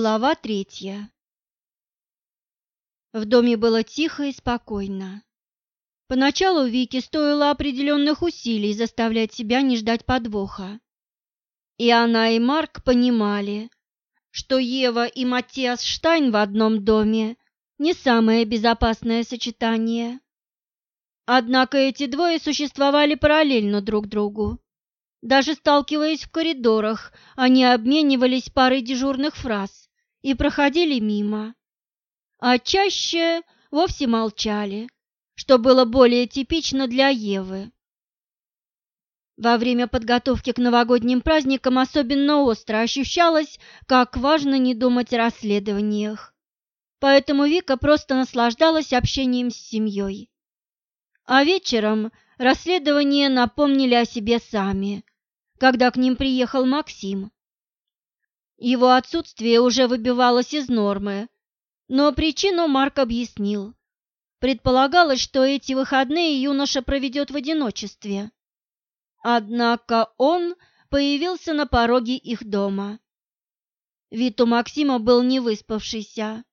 Глава третья. В доме было тихо и спокойно. Поначалу Вике стоило определенных усилий заставлять себя не ждать подвоха. И она, и Марк понимали, что Ева и Матиас Штайн в одном доме не самое безопасное сочетание. Однако эти двое существовали параллельно друг другу. Даже сталкиваясь в коридорах, они обменивались парой дежурных фраз и проходили мимо. А чаще вовсе молчали, что было более типично для Евы. Во время подготовки к новогодним праздникам особенно остро ощущалось, как важно не думать о расследованиях. Поэтому Вика просто наслаждалась общением с семьей. А вечером расследования напомнили о себе сами, когда к ним приехал Максим. Его отсутствие уже выбивалось из нормы, но причину Марк объяснил. Предполагалось, что эти выходные юноша проведет в одиночестве. Однако он появился на пороге их дома. Вид у Максима был не выспавшийся,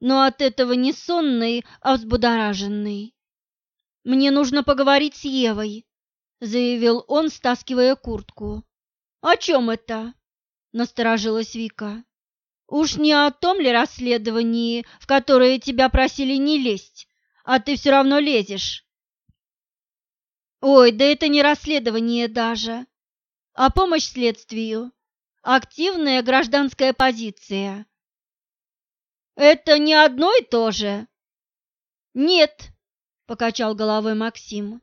но от этого не сонный, а взбудораженный. «Мне нужно поговорить с Евой», — заявил он, стаскивая куртку. «О чем это?» — насторожилась Вика. «Уж не о том ли расследовании, в которое тебя просили не лезть, а ты все равно лезешь?» «Ой, да это не расследование даже, а помощь следствию, активная гражданская позиция». «Это не одно и то же?» «Нет», — покачал головой Максим.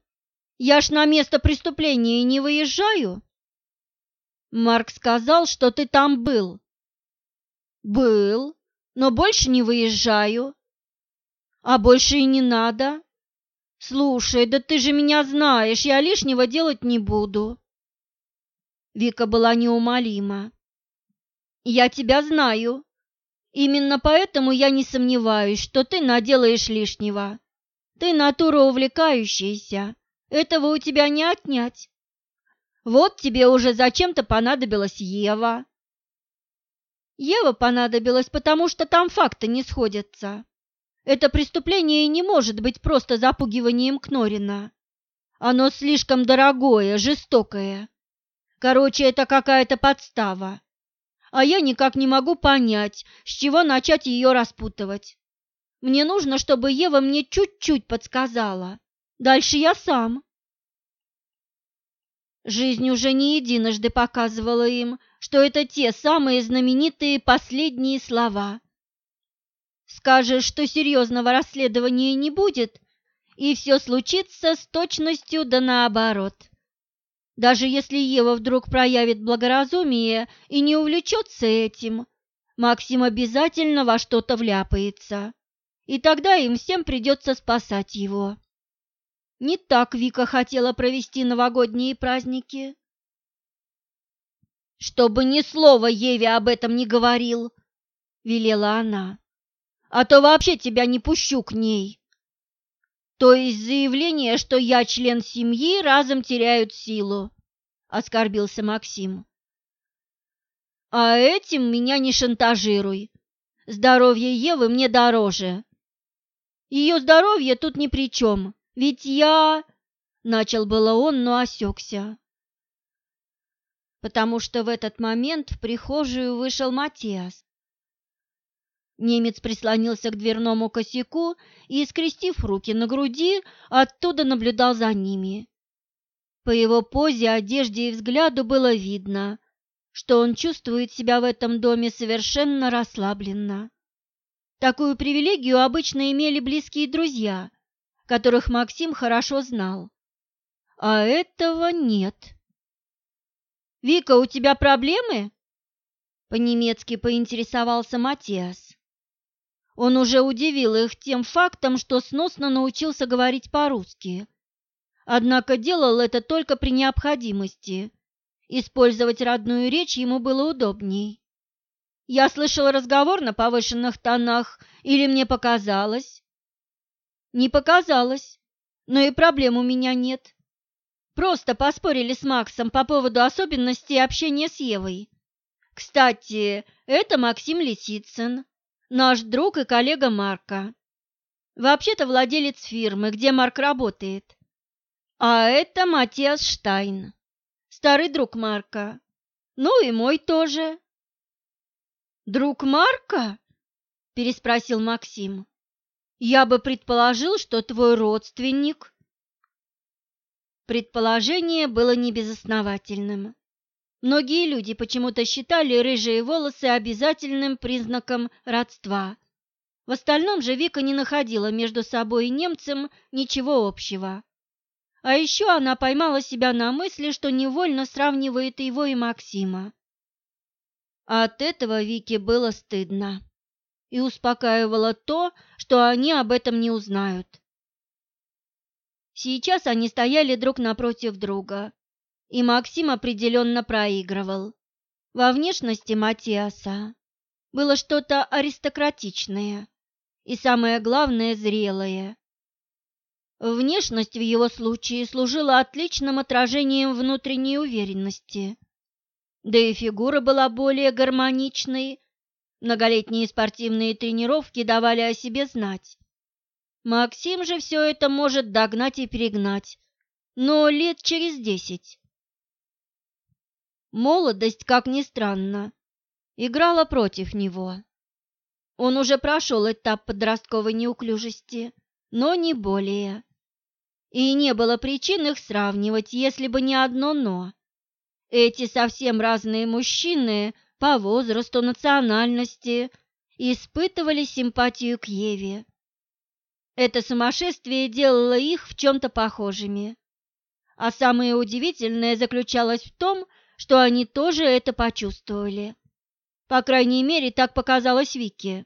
Я ж на место преступления не выезжаю. Марк сказал, что ты там был. Был, но больше не выезжаю. А больше и не надо. Слушай, да ты же меня знаешь, я лишнего делать не буду. Вика была неумолима. Я тебя знаю. Именно поэтому я не сомневаюсь, что ты наделаешь лишнего. Ты натура увлекающаяся этого у тебя не отнять. Вот тебе уже зачем-то понадобилась Ева. Ева понадобилась, потому что там факты не сходятся. Это преступление не может быть просто запугиванием Кнорина. Оно слишком дорогое, жестокое. Короче, это какая-то подстава. А я никак не могу понять, с чего начать ее распутывать. Мне нужно, чтобы Ева мне чуть-чуть подсказала. Дальше я сам. Жизнь уже не единожды показывала им, что это те самые знаменитые последние слова. Скажешь, что серьезного расследования не будет, и все случится с точностью да наоборот. Даже если Ева вдруг проявит благоразумие и не увлечется этим, Максим обязательно во что-то вляпается, и тогда им всем придется спасать его. Не так Вика хотела провести новогодние праздники. «Чтобы ни слова Еве об этом не говорил», — велела она, — «а то вообще тебя не пущу к ней». «То есть заявление, что я член семьи, разом теряют силу», — оскорбился Максим. «А этим меня не шантажируй. Здоровье Евы мне дороже. Ее здоровье тут ни при чем. Ведь я...» — начал было он, но осекся. Потому что в этот момент в прихожую вышел Матиас. Немец прислонился к дверному косяку и, скрестив руки на груди, оттуда наблюдал за ними. По его позе, одежде и взгляду было видно, что он чувствует себя в этом доме совершенно расслабленно. Такую привилегию обычно имели близкие друзья – которых Максим хорошо знал. А этого нет. «Вика, у тебя проблемы?» По-немецки поинтересовался Матиас. Он уже удивил их тем фактом, что сносно научился говорить по-русски. Однако делал это только при необходимости. Использовать родную речь ему было удобней. Я слышал разговор на повышенных тонах, или мне показалось? Не показалось, но и проблем у меня нет. Просто поспорили с Максом по поводу особенностей общения с Евой. Кстати, это Максим Лисицын, наш друг и коллега Марка. Вообще-то владелец фирмы, где Марк работает. А это Матиас Штайн, старый друг Марка. Ну и мой тоже. Друг Марка? переспросил Максим. Я бы предположил, что твой родственник. Предположение было небезосновательным. Многие люди почему-то считали рыжие волосы обязательным признаком родства. В остальном же Вика не находила между собой и немцем ничего общего. А еще она поймала себя на мысли, что невольно сравнивает его и Максима. От этого Вике было стыдно и успокаивало то, что они об этом не узнают. Сейчас они стояли друг напротив друга, и Максим определенно проигрывал. Во внешности Матиаса было что-то аристократичное и, самое главное, зрелое. Внешность в его случае служила отличным отражением внутренней уверенности. Да и фигура была более гармоничной. Многолетние спортивные тренировки давали о себе знать. Максим же все это может догнать и перегнать, но лет через десять. Молодость, как ни странно, играла против него. Он уже прошел этап подростковой неуклюжести, но не более и не было причин их сравнивать, если бы не одно «но». Эти совсем разные мужчины по возрасту, национальности испытывали симпатию к Еве. Это сумасшествие делало их в чем-то похожими. А самое удивительное заключалось в том, что они тоже это почувствовали. По крайней мере, так показалось Вике.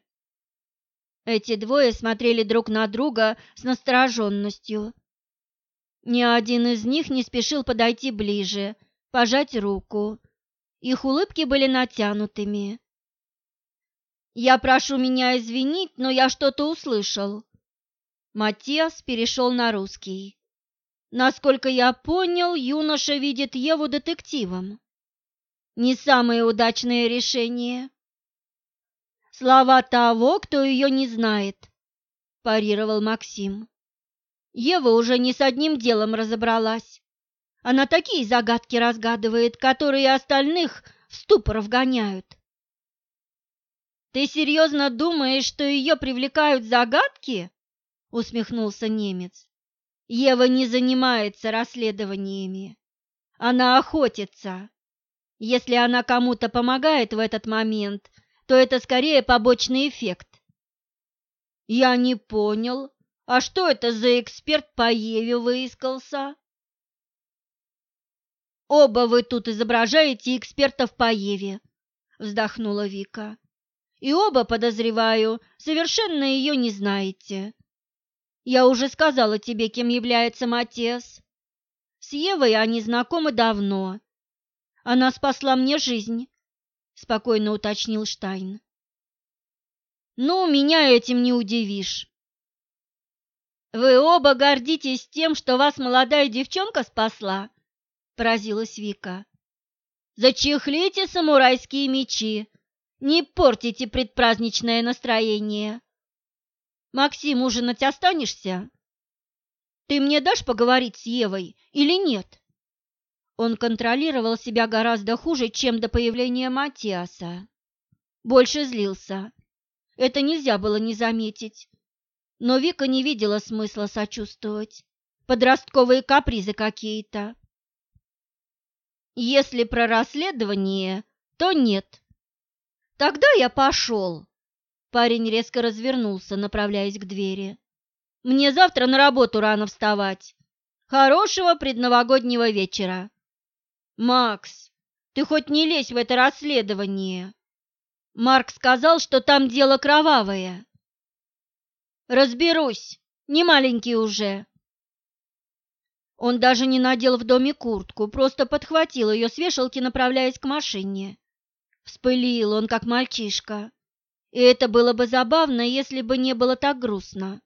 Эти двое смотрели друг на друга с настороженностью ни один из них не спешил подойти ближе, пожать руку. Их улыбки были натянутыми. «Я прошу меня извинить, но я что-то услышал». Матиас перешел на русский. «Насколько я понял, юноша видит Еву детективом. Не самое удачное решение». «Слова того, кто ее не знает», – парировал Максим. Ева уже не с одним делом разобралась. Она такие загадки разгадывает, которые остальных в ступор вгоняют. «Ты серьезно думаешь, что ее привлекают загадки?» — усмехнулся немец. «Ева не занимается расследованиями. Она охотится. Если она кому-то помогает в этот момент, то это скорее побочный эффект». «Я не понял», а что это за эксперт по Еве выискался? Оба вы тут изображаете экспертов по Еве, вздохнула Вика. И оба, подозреваю, совершенно ее не знаете. Я уже сказала тебе, кем является Матес. С Евой они знакомы давно. Она спасла мне жизнь, спокойно уточнил Штайн. Ну, меня этим не удивишь. «Вы оба гордитесь тем, что вас молодая девчонка спасла?» – поразилась Вика. «Зачехлите самурайские мечи, не портите предпраздничное настроение. Максим, ужинать останешься? Ты мне дашь поговорить с Евой или нет?» Он контролировал себя гораздо хуже, чем до появления Матиаса. Больше злился. Это нельзя было не заметить но Вика не видела смысла сочувствовать. Подростковые капризы какие-то. Если про расследование, то нет. Тогда я пошел. Парень резко развернулся, направляясь к двери. Мне завтра на работу рано вставать. Хорошего предновогоднего вечера. Макс, ты хоть не лезь в это расследование. Марк сказал, что там дело кровавое. Разберусь, не маленький уже. Он даже не надел в доме куртку, просто подхватил ее с вешалки, направляясь к машине. Вспылил он, как мальчишка. И это было бы забавно, если бы не было так грустно.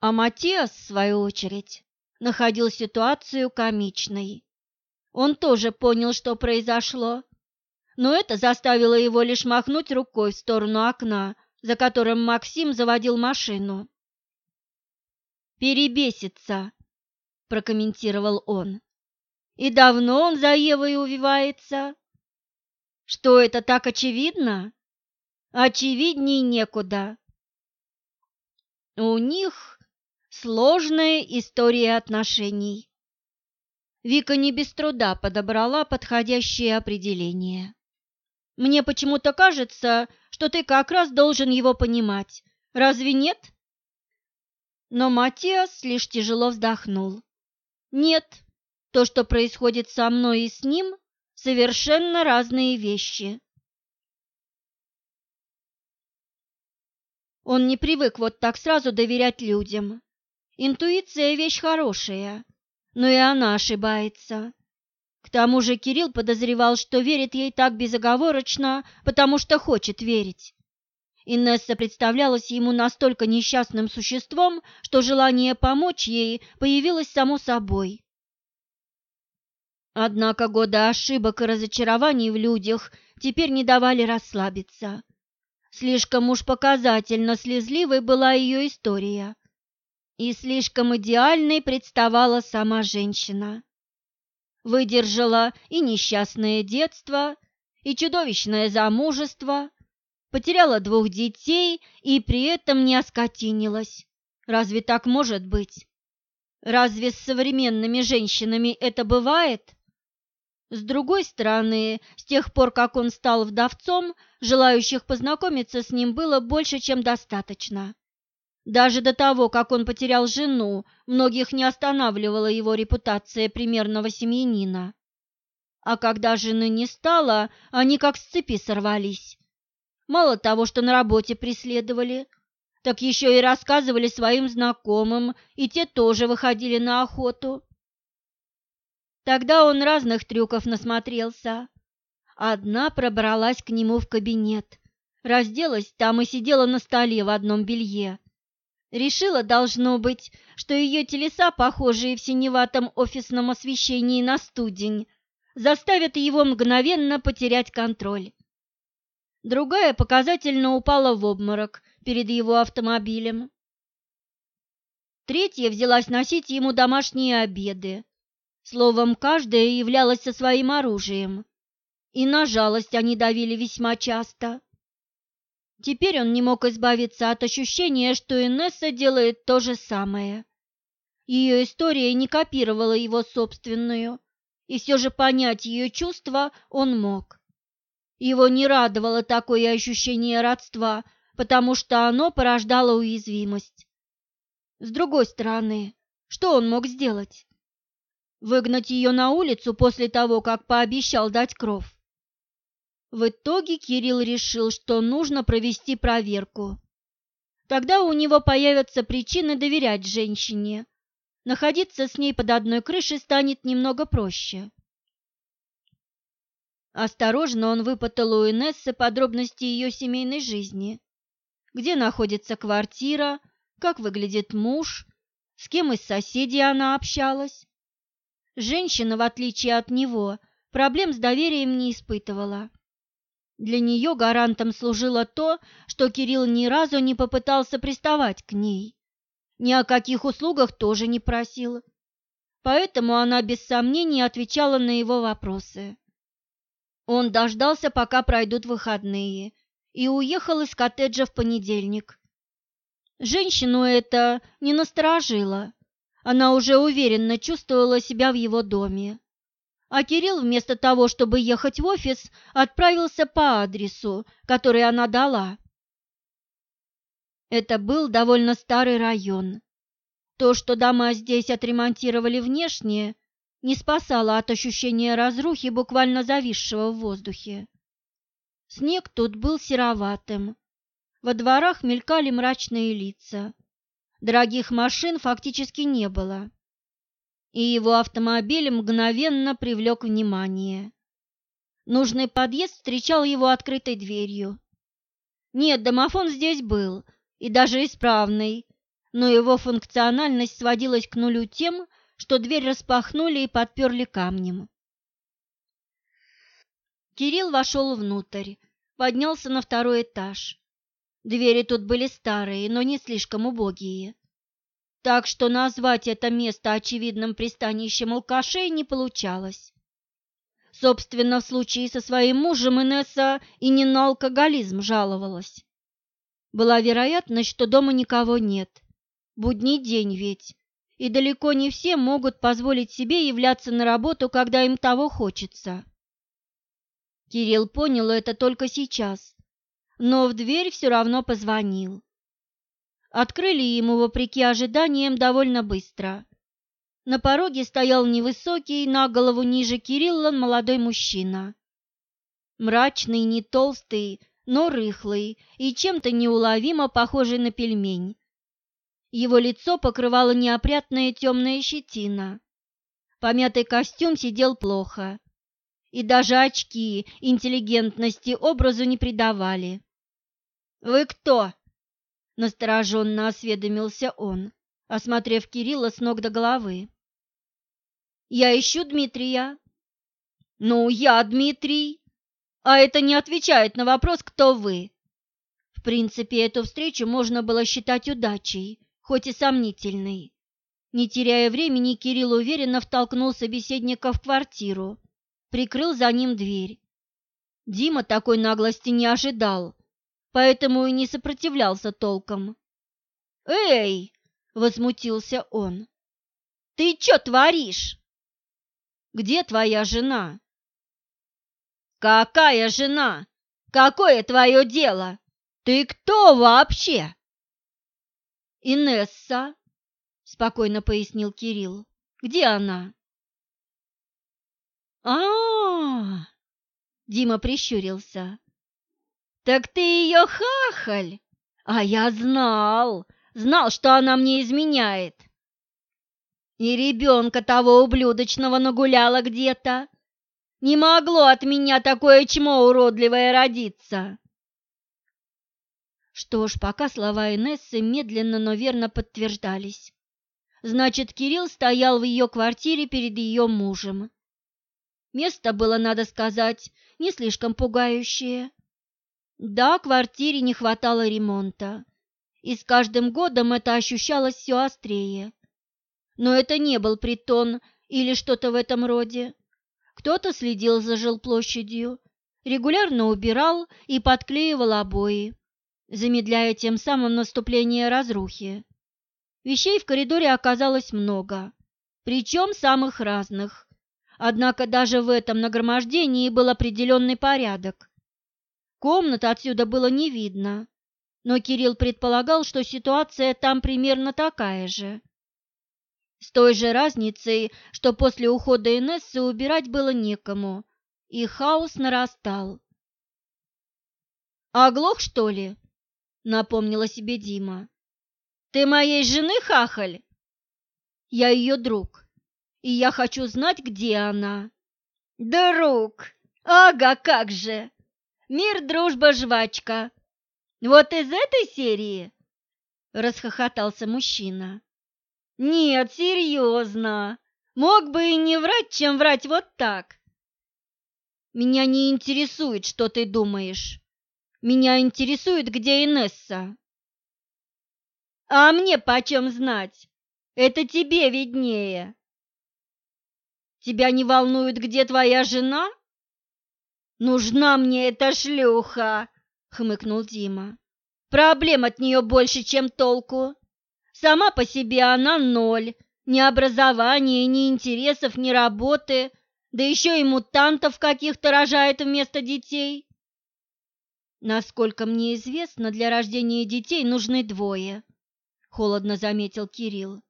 А Матиас, в свою очередь, находил ситуацию комичной. Он тоже понял, что произошло. но это заставило его лишь махнуть рукой в сторону окна, за которым Максим заводил машину. «Перебесится», – прокомментировал он. «И давно он за Евой увивается?» «Что это так очевидно?» «Очевидней некуда». У них сложная история отношений. Вика не без труда подобрала подходящее определение. Мне почему-то кажется, что ты как раз должен его понимать. Разве нет? Но Матиас лишь тяжело вздохнул. Нет, то, что происходит со мной и с ним, совершенно разные вещи. Он не привык вот так сразу доверять людям. Интуиция – вещь хорошая, но и она ошибается. К тому же Кирилл подозревал, что верит ей так безоговорочно, потому что хочет верить. Инесса представлялась ему настолько несчастным существом, что желание помочь ей появилось само собой. Однако годы ошибок и разочарований в людях теперь не давали расслабиться. Слишком уж показательно слезливой была ее история, и слишком идеальной представала сама женщина выдержала и несчастное детство, и чудовищное замужество, потеряла двух детей и при этом не оскотинилась. Разве так может быть? Разве с современными женщинами это бывает? С другой стороны, с тех пор, как он стал вдовцом, желающих познакомиться с ним было больше, чем достаточно. Даже до того, как он потерял жену, многих не останавливала его репутация примерного семьянина. А когда жены не стало, они как с цепи сорвались. Мало того, что на работе преследовали, так еще и рассказывали своим знакомым, и те тоже выходили на охоту. Тогда он разных трюков насмотрелся. Одна пробралась к нему в кабинет, разделась там и сидела на столе в одном белье. Решила, должно быть, что ее телеса, похожие в синеватом офисном освещении на студень, заставят его мгновенно потерять контроль. Другая показательно упала в обморок перед его автомобилем. Третья взялась носить ему домашние обеды. Словом, каждая являлась со своим оружием. И на жалость они давили весьма часто. Теперь он не мог избавиться от ощущения, что Инесса делает то же самое. Ее история не копировала его собственную, и все же понять ее чувства он мог. Его не радовало такое ощущение родства, потому что оно порождало уязвимость. С другой стороны, что он мог сделать? Выгнать ее на улицу после того, как пообещал дать кров? В итоге Кирилл решил, что нужно провести проверку. Тогда у него появятся причины доверять женщине. Находиться с ней под одной крышей станет немного проще. Осторожно он выпытал у Инессы подробности ее семейной жизни. Где находится квартира, как выглядит муж, с кем из соседей она общалась. Женщина, в отличие от него, проблем с доверием не испытывала. Для нее гарантом служило то, что Кирилл ни разу не попытался приставать к ней. Ни о каких услугах тоже не просил. Поэтому она без сомнений отвечала на его вопросы. Он дождался, пока пройдут выходные, и уехал из коттеджа в понедельник. Женщину это не насторожило. Она уже уверенно чувствовала себя в его доме а Кирилл вместо того, чтобы ехать в офис, отправился по адресу, который она дала. Это был довольно старый район. То, что дома здесь отремонтировали внешне, не спасало от ощущения разрухи, буквально зависшего в воздухе. Снег тут был сероватым. Во дворах мелькали мрачные лица. Дорогих машин фактически не было и его автомобиль мгновенно привлек внимание. Нужный подъезд встречал его открытой дверью. Нет, домофон здесь был, и даже исправный, но его функциональность сводилась к нулю тем, что дверь распахнули и подперли камнем. Кирилл вошел внутрь, поднялся на второй этаж. Двери тут были старые, но не слишком убогие. Так что назвать это место очевидным пристанищем алкашей не получалось. Собственно, в случае со своим мужем Инесса и не на алкоголизм жаловалась. Была вероятность, что дома никого нет. Будний день ведь. И далеко не все могут позволить себе являться на работу, когда им того хочется. Кирилл понял это только сейчас, но в дверь все равно позвонил. Открыли ему, вопреки ожиданиям, довольно быстро. На пороге стоял невысокий, на голову ниже Кирилла, молодой мужчина. Мрачный, не толстый, но рыхлый и чем-то неуловимо похожий на пельмень. Его лицо покрывало неопрятная темная щетина. Помятый костюм сидел плохо, и даже очки интеллигентности образу не придавали. «Вы кто?» – настороженно осведомился он, осмотрев Кирилла с ног до головы. Я ищу Дмитрия. Ну, я Дмитрий. А это не отвечает на вопрос, кто вы. В принципе, эту встречу можно было считать удачей, хоть и сомнительной. Не теряя времени, Кирилл уверенно втолкнул собеседника в квартиру, прикрыл за ним дверь. Дима такой наглости не ожидал, поэтому и не сопротивлялся толком. «Эй!» — возмутился он. «Ты что творишь?» Где твоя жена?» «Какая жена? Какое твое дело? Ты кто вообще?» «Инесса», — спокойно пояснил Кирилл. «Где она?» а, -а, -а Дима прищурился. «Так ты ее хахаль! А я знал, знал, что она мне изменяет. И ребенка того ублюдочного нагуляла где-то. Не могло от меня такое чмо уродливое родиться. Что ж, пока слова Инессы медленно, но верно подтверждались. Значит, Кирилл стоял в ее квартире перед ее мужем. Место было, надо сказать, не слишком пугающее. Да, квартире не хватало ремонта, и с каждым годом это ощущалось все острее. Но это не был притон или что-то в этом роде. Кто-то следил за жилплощадью, регулярно убирал и подклеивал обои, замедляя тем самым наступление разрухи. Вещей в коридоре оказалось много, причем самых разных. Однако даже в этом нагромождении был определенный порядок. Комнат отсюда было не видно, но Кирилл предполагал, что ситуация там примерно такая же. С той же разницей, что после ухода Инессы убирать было некому, и хаос нарастал. «Оглох, что ли?» — напомнила себе Дима. «Ты моей жены хахаль?» «Я ее друг, и я хочу знать, где она». «Друг! Ага, как же! Мир, дружба, жвачка! Вот из этой серии?» — расхохотался мужчина. Нет, серьезно. Мог бы и не врать, чем врать вот так. Меня не интересует, что ты думаешь. Меня интересует, где Инесса. А мне почем знать? Это тебе виднее. Тебя не волнует, где твоя жена? Нужна мне эта шлюха, хмыкнул Дима. Проблем от нее больше, чем толку. Сама по себе она ноль, ни образования, ни интересов, ни работы, да еще и мутантов каких-то рожает вместо детей. Насколько мне известно, для рождения детей нужны двое, холодно заметил Кирилл.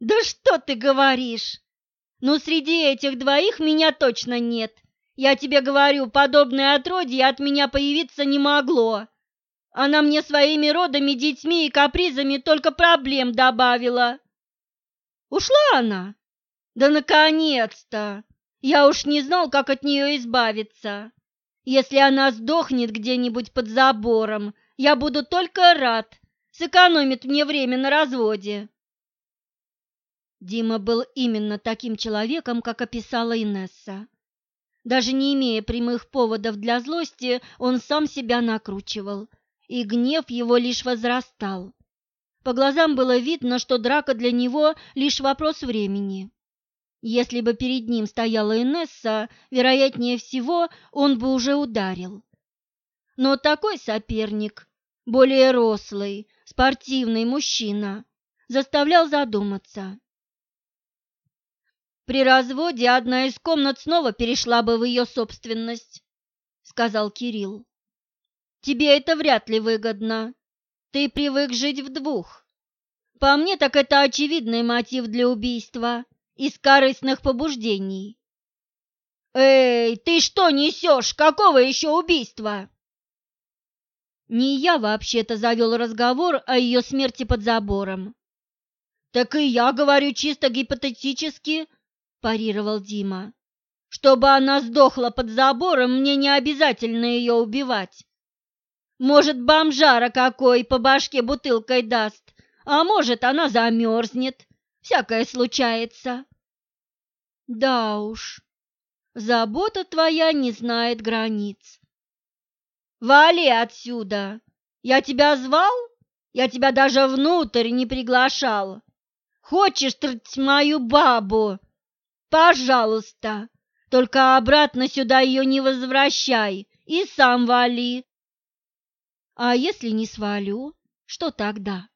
Да что ты говоришь? Ну, среди этих двоих меня точно нет. Я тебе говорю, подобное отродье от меня появиться не могло. Она мне своими родами, детьми и капризами только проблем добавила. Ушла она? Да наконец-то! Я уж не знал, как от нее избавиться. Если она сдохнет где-нибудь под забором, я буду только рад. Сэкономит мне время на разводе. Дима был именно таким человеком, как описала Инесса. Даже не имея прямых поводов для злости, он сам себя накручивал, и гнев его лишь возрастал. По глазам было видно, что драка для него лишь вопрос времени. Если бы перед ним стояла Инесса, вероятнее всего, он бы уже ударил. Но такой соперник, более рослый, спортивный мужчина, заставлял задуматься. При разводе одна из комнат снова перешла бы в ее собственность, сказал Кирилл. Тебе это вряд ли выгодно. Ты привык жить в двух. По мне, так это очевидный мотив для убийства из корыстных побуждений. Эй, ты что несешь? Какого еще убийства? Не я вообще-то завел разговор о ее смерти под забором. Так и я говорю чисто гипотетически, парировал Дима. Чтобы она сдохла под забором, мне не обязательно ее убивать. Может, бомжара какой по башке бутылкой даст, а может, она замерзнет. Всякое случается. Да уж, забота твоя не знает границ. Вали отсюда! Я тебя звал? Я тебя даже внутрь не приглашал. Хочешь трать мою бабу? Пожалуйста, только обратно сюда ее не возвращай и сам вали. А если не свалю, что тогда?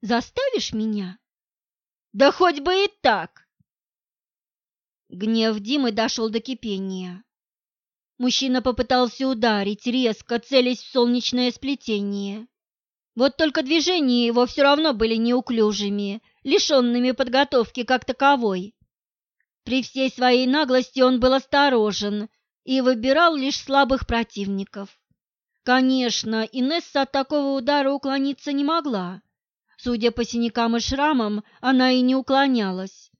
Заставишь меня? Да хоть бы и так. Гнев Димы дошел до кипения. Мужчина попытался ударить, резко целясь в солнечное сплетение. Вот только движения его все равно были неуклюжими, лишенными подготовки как таковой. При всей своей наглости он был осторожен и выбирал лишь слабых противников. Конечно, Инесса от такого удара уклониться не могла. Судя по синякам и шрамам, она и не уклонялась.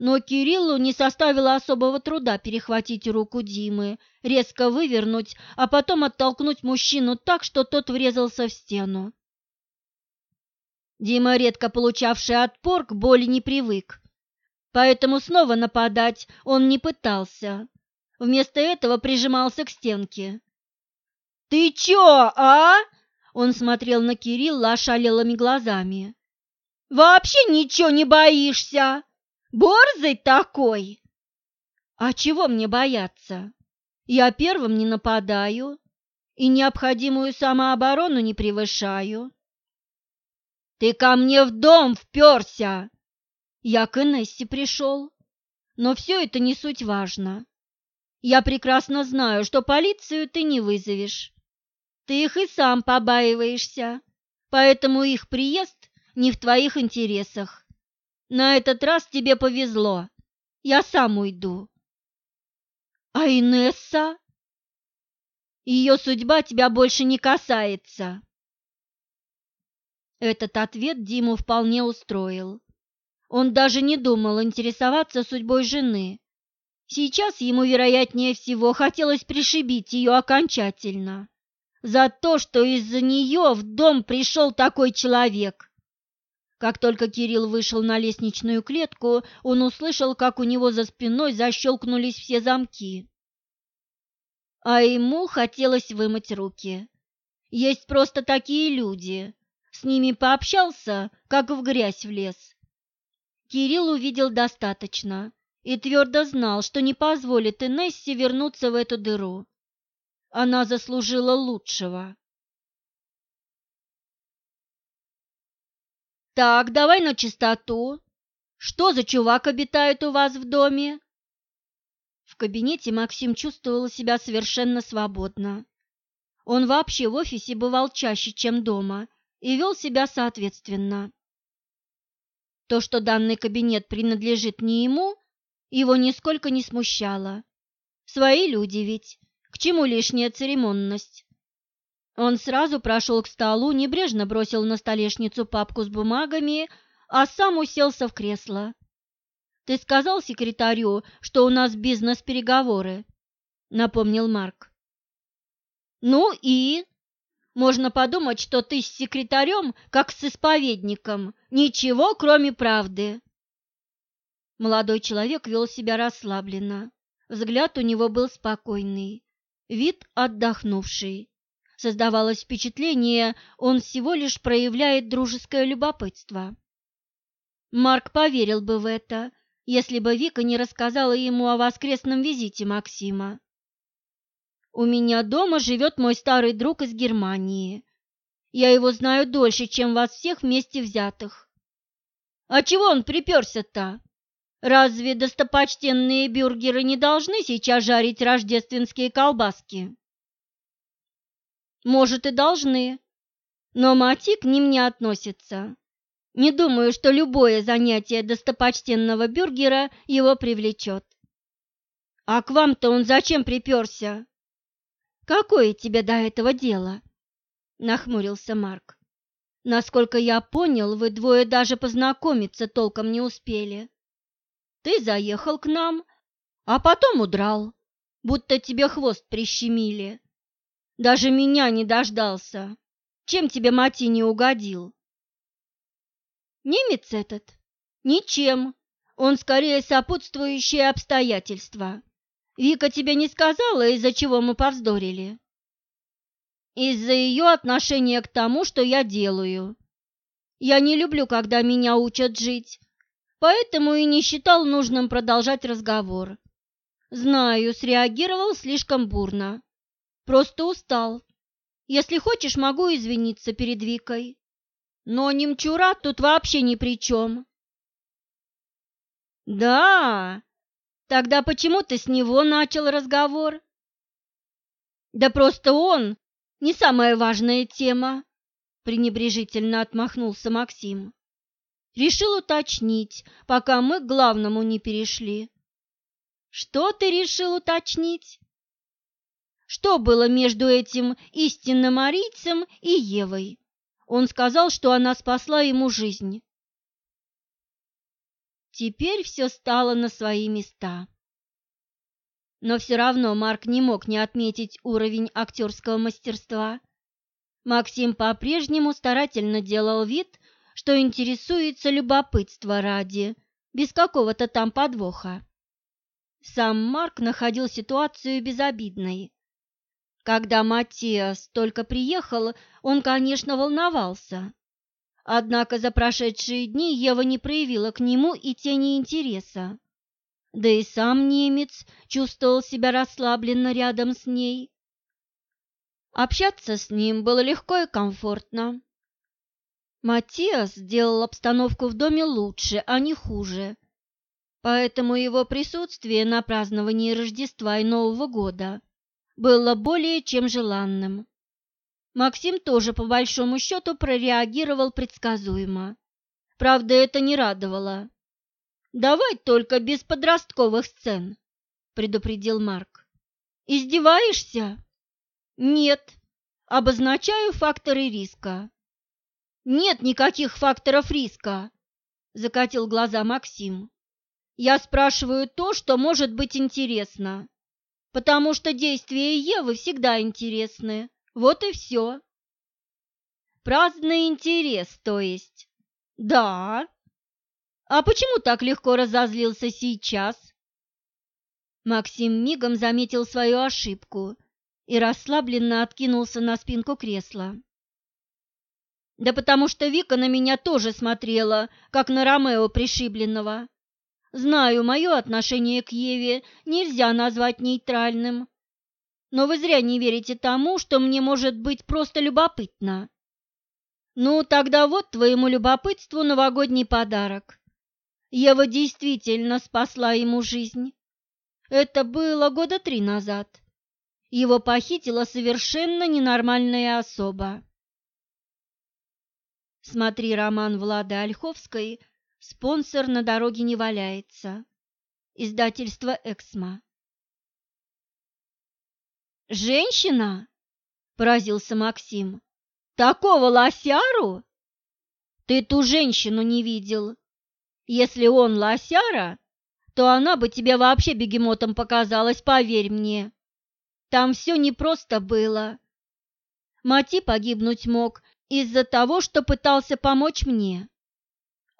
Но Кириллу не составило особого труда перехватить руку Димы, резко вывернуть, а потом оттолкнуть мужчину так, что тот врезался в стену. Дима, редко получавший отпор, к боли не привык поэтому снова нападать он не пытался. Вместо этого прижимался к стенке. «Ты чё, а?» Он смотрел на Кирилла ошалелыми глазами. «Вообще ничего не боишься? Борзый такой!» «А чего мне бояться? Я первым не нападаю и необходимую самооборону не превышаю». «Ты ко мне в дом вперся!» Я к Инессе пришел, но все это не суть важно. Я прекрасно знаю, что полицию ты не вызовешь. Ты их и сам побаиваешься, поэтому их приезд не в твоих интересах. На этот раз тебе повезло. Я сам уйду. А Инесса? Ее судьба тебя больше не касается. Этот ответ Диму вполне устроил. Он даже не думал интересоваться судьбой жены. Сейчас ему, вероятнее всего, хотелось пришибить ее окончательно. За то, что из-за нее в дом пришел такой человек. Как только Кирилл вышел на лестничную клетку, он услышал, как у него за спиной защелкнулись все замки. А ему хотелось вымыть руки. Есть просто такие люди. С ними пообщался, как в грязь влез. Кирилл увидел достаточно и твердо знал, что не позволит Инессе вернуться в эту дыру. Она заслужила лучшего. «Так, давай на чистоту. Что за чувак обитает у вас в доме?» В кабинете Максим чувствовал себя совершенно свободно. Он вообще в офисе бывал чаще, чем дома, и вел себя соответственно. То, что данный кабинет принадлежит не ему, его нисколько не смущало. Свои люди ведь, к чему лишняя церемонность? Он сразу прошел к столу, небрежно бросил на столешницу папку с бумагами, а сам уселся в кресло. «Ты сказал секретарю, что у нас бизнес-переговоры?» — напомнил Марк. «Ну и?» Можно подумать, что ты с секретарем, как с исповедником, ничего, кроме правды. Молодой человек вел себя расслабленно. Взгляд у него был спокойный, вид отдохнувший. Создавалось впечатление, он всего лишь проявляет дружеское любопытство. Марк поверил бы в это, если бы Вика не рассказала ему о воскресном визите Максима. «У меня дома живет мой старый друг из Германии. Я его знаю дольше, чем вас всех вместе взятых. А чего он приперся-то? Разве достопочтенные бюргеры не должны сейчас жарить рождественские колбаски?» «Может, и должны, но Мати к ним не относится. Не думаю, что любое занятие достопочтенного бюргера его привлечет. А к вам-то он зачем приперся? Какое тебе до этого дело? Нахмурился Марк. Насколько я понял, вы двое даже познакомиться толком не успели. Ты заехал к нам, а потом удрал, будто тебе хвост прищемили. Даже меня не дождался. Чем тебе Мати не угодил? Немец этот? Ничем. Он скорее сопутствующее обстоятельство. Вика тебе не сказала, из-за чего мы повздорили? Из-за ее отношения к тому, что я делаю. Я не люблю, когда меня учат жить, поэтому и не считал нужным продолжать разговор. Знаю, среагировал слишком бурно. Просто устал. Если хочешь, могу извиниться перед Викой. Но немчура тут вообще ни при чем. Да, тогда почему ты с него начал разговор? Да просто он не самая важная тема, пренебрежительно отмахнулся Максим. Решил уточнить, пока мы к главному не перешли. Что ты решил уточнить? Что было между этим истинным арийцем и Евой? Он сказал, что она спасла ему жизнь. Теперь все стало на свои места. Но все равно Марк не мог не отметить уровень актерского мастерства. Максим по-прежнему старательно делал вид, что интересуется любопытство ради, без какого-то там подвоха. Сам Марк находил ситуацию безобидной. Когда Матиас только приехал, он, конечно, волновался. Однако за прошедшие дни Ева не проявила к нему и тени интереса. Да и сам немец чувствовал себя расслабленно рядом с ней. Общаться с ним было легко и комфортно. Матиас сделал обстановку в доме лучше, а не хуже. Поэтому его присутствие на праздновании Рождества и Нового года было более чем желанным. Максим тоже по большому счету прореагировал предсказуемо. Правда, это не радовало. «Давай только без подростковых сцен», — предупредил Марк. «Издеваешься?» «Нет. Обозначаю факторы риска». «Нет никаких факторов риска», — закатил глаза Максим. «Я спрашиваю то, что может быть интересно потому что действия Евы всегда интересны. Вот и все. Праздный интерес, то есть. Да. А почему так легко разозлился сейчас? Максим мигом заметил свою ошибку и расслабленно откинулся на спинку кресла. Да потому что Вика на меня тоже смотрела, как на Ромео пришибленного. Знаю, мое отношение к Еве нельзя назвать нейтральным, но вы зря не верите тому, что мне может быть просто любопытно. Ну, тогда вот твоему любопытству новогодний подарок. Ева действительно спасла ему жизнь. Это было года три назад. Его похитила совершенно ненормальная особа. Смотри роман Влады Ольховской Спонсор на дороге не валяется. Издательство «Эксмо». «Женщина?» – поразился Максим. «Такого лосяру? Ты ту женщину не видел. Если он лосяра, то она бы тебе вообще бегемотом показалась, поверь мне. Там все непросто было. Мати погибнуть мог из-за того, что пытался помочь мне.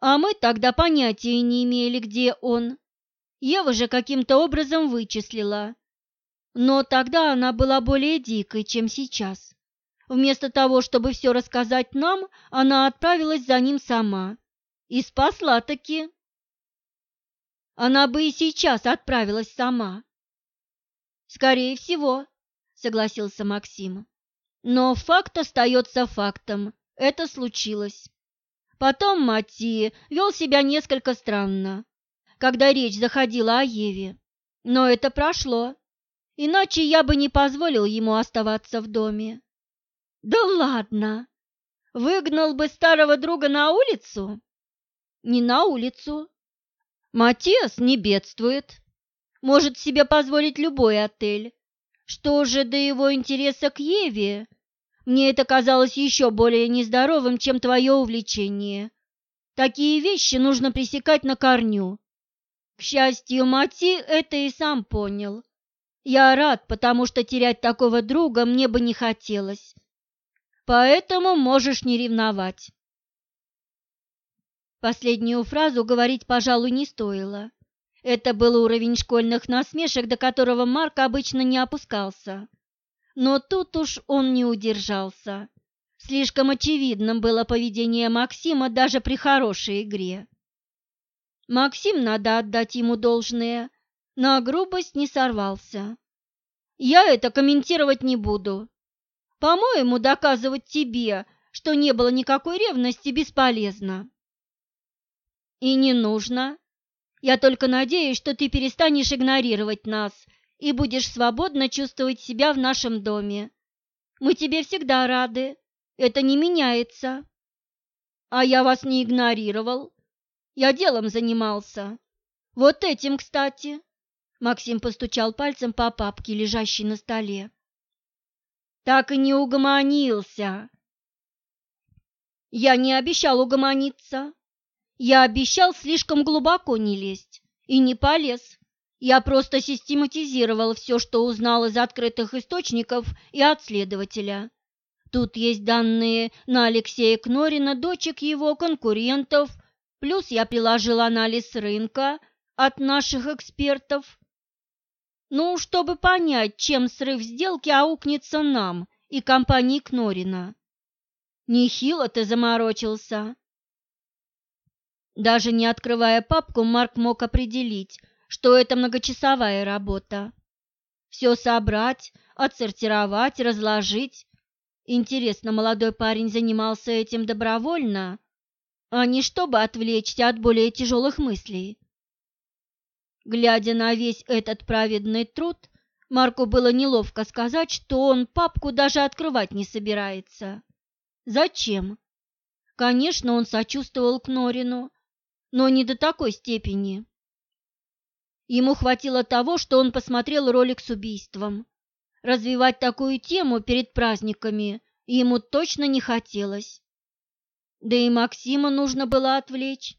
А мы тогда понятия не имели, где он. Ева же каким-то образом вычислила. Но тогда она была более дикой, чем сейчас. Вместо того, чтобы все рассказать нам, она отправилась за ним сама. И спасла-таки. Она бы и сейчас отправилась сама. Скорее всего, согласился Максим. Но факт остается фактом. Это случилось. Потом Мати вел себя несколько странно, когда речь заходила о Еве. Но это прошло. Иначе я бы не позволил ему оставаться в доме. Да ладно! Выгнал бы старого друга на улицу? Не на улицу. Матиас не бедствует. Может себе позволить любой отель. Что же до его интереса к Еве? Мне это казалось еще более нездоровым, чем твое увлечение. Такие вещи нужно пресекать на корню. К счастью, Мати это и сам понял. Я рад, потому что терять такого друга мне бы не хотелось. Поэтому можешь не ревновать. Последнюю фразу говорить, пожалуй, не стоило. Это был уровень школьных насмешек, до которого Марк обычно не опускался. Но тут уж он не удержался. Слишком очевидным было поведение Максима даже при хорошей игре. Максим, надо отдать ему должное, на грубость не сорвался. Я это комментировать не буду. По-моему, доказывать тебе, что не было никакой ревности, бесполезно. И не нужно. Я только надеюсь, что ты перестанешь игнорировать нас и будешь свободно чувствовать себя в нашем доме. Мы тебе всегда рады. Это не меняется. А я вас не игнорировал. Я делом занимался. Вот этим, кстати. Максим постучал пальцем по папке, лежащей на столе. Так и не угомонился. Я не обещал угомониться. Я обещал слишком глубоко не лезть. И не полез. Я просто систематизировал все, что узнал из открытых источников и от следователя. Тут есть данные на Алексея Кнорина, дочек его конкурентов, плюс я приложил анализ рынка от наших экспертов. Ну, чтобы понять, чем срыв сделки аукнется нам и компании Кнорина. Нехило ты заморочился. Даже не открывая папку, Марк мог определить, что это многочасовая работа. Все собрать, отсортировать, разложить. Интересно, молодой парень занимался этим добровольно, а не чтобы отвлечься от более тяжелых мыслей. Глядя на весь этот праведный труд, Марку было неловко сказать, что он папку даже открывать не собирается. Зачем? Конечно, он сочувствовал Кнорину, но не до такой степени. Ему хватило того, что он посмотрел ролик с убийством. Развивать такую тему перед праздниками ему точно не хотелось. Да и Максима нужно было отвлечь.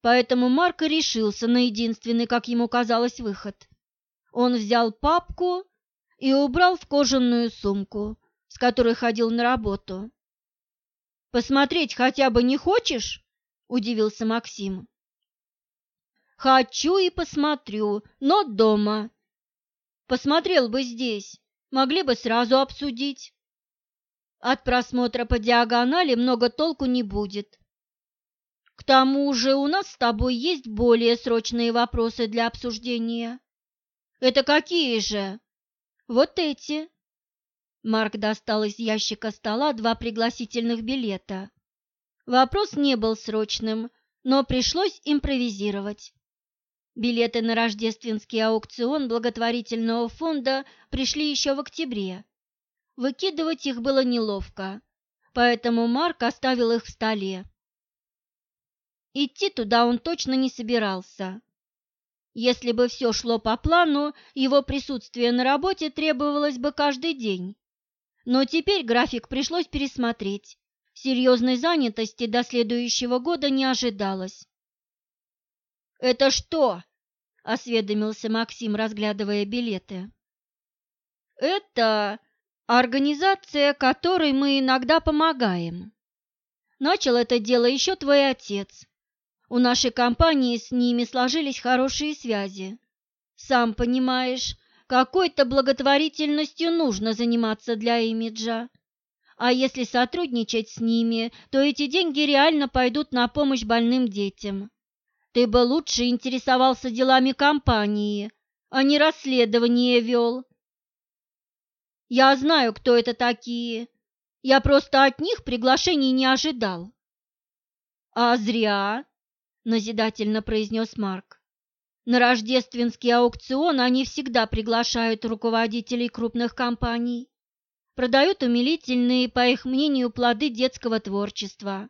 Поэтому Марк решился на единственный, как ему казалось, выход. Он взял папку и убрал в кожаную сумку, с которой ходил на работу. «Посмотреть хотя бы не хочешь?» – удивился Максим. «Хочу и посмотрю, но дома. Посмотрел бы здесь, могли бы сразу обсудить. От просмотра по диагонали много толку не будет. К тому же у нас с тобой есть более срочные вопросы для обсуждения. Это какие же? Вот эти». Марк достал из ящика стола два пригласительных билета. Вопрос не был срочным, но пришлось импровизировать. Билеты на рождественский аукцион благотворительного фонда пришли еще в октябре. Выкидывать их было неловко, поэтому Марк оставил их в столе. Идти туда он точно не собирался. Если бы все шло по плану, его присутствие на работе требовалось бы каждый день. Но теперь график пришлось пересмотреть, Серьезной занятости до следующего года не ожидалось. «Это что?» – осведомился Максим, разглядывая билеты. «Это организация, которой мы иногда помогаем. Начал это дело еще твой отец. У нашей компании с ними сложились хорошие связи. Сам понимаешь, какой-то благотворительностью нужно заниматься для имиджа. А если сотрудничать с ними, то эти деньги реально пойдут на помощь больным детям. Ты бы лучше интересовался делами компании, а не расследование вел. Я знаю, кто это такие. Я просто от них приглашений не ожидал. А зря, назидательно произнес Марк. На рождественский аукцион они всегда приглашают руководителей крупных компаний. Продают умилительные, по их мнению, плоды детского творчества.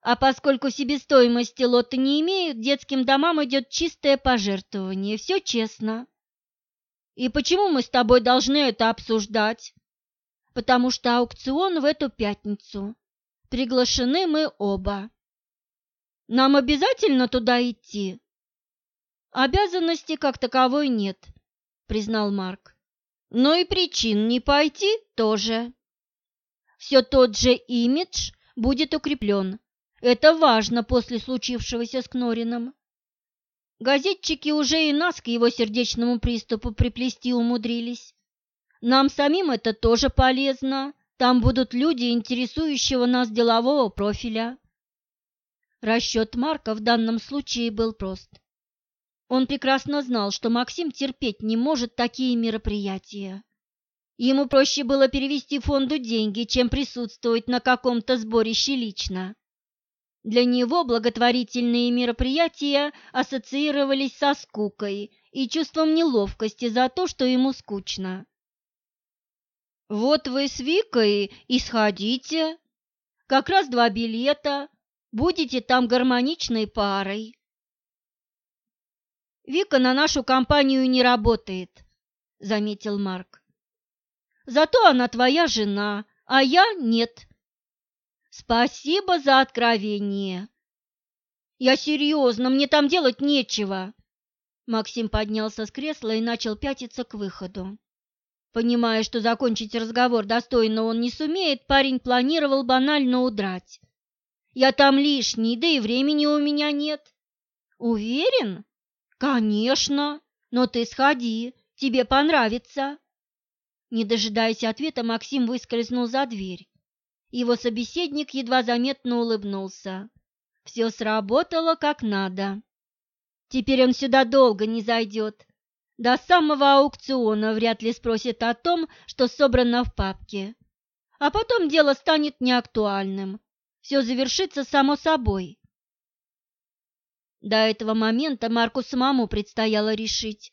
А поскольку себестоимости лота не имеют, детским домам идет чистое пожертвование, все честно. И почему мы с тобой должны это обсуждать? Потому что аукцион в эту пятницу. Приглашены мы оба. Нам обязательно туда идти? Обязанности как таковой нет, признал Марк. Но и причин не пойти тоже. Все тот же имидж будет укреплен. Это важно после случившегося с Кнорином. Газетчики уже и нас к его сердечному приступу приплести умудрились. Нам самим это тоже полезно. Там будут люди, интересующего нас делового профиля. Расчет Марка в данном случае был прост. Он прекрасно знал, что Максим терпеть не может такие мероприятия. Ему проще было перевести фонду деньги, чем присутствовать на каком-то сборище лично. Для него благотворительные мероприятия ассоциировались со скукой и чувством неловкости за то, что ему скучно. «Вот вы с Викой и сходите. Как раз два билета. Будете там гармоничной парой». «Вика на нашу компанию не работает», — заметил Марк. «Зато она твоя жена, а я нет». Спасибо за откровение. Я серьезно, мне там делать нечего. Максим поднялся с кресла и начал пятиться к выходу. Понимая, что закончить разговор достойно он не сумеет, парень планировал банально удрать. Я там лишний, да и времени у меня нет. Уверен? Конечно, но ты сходи, тебе понравится. Не дожидаясь ответа, Максим выскользнул за дверь. Его собеседник едва заметно улыбнулся. Все сработало как надо. Теперь он сюда долго не зайдет. До самого аукциона вряд ли спросит о том, что собрано в папке. А потом дело станет неактуальным. Все завершится само собой. До этого момента Марку самому предстояло решить,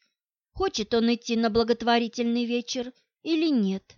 хочет он идти на благотворительный вечер или нет.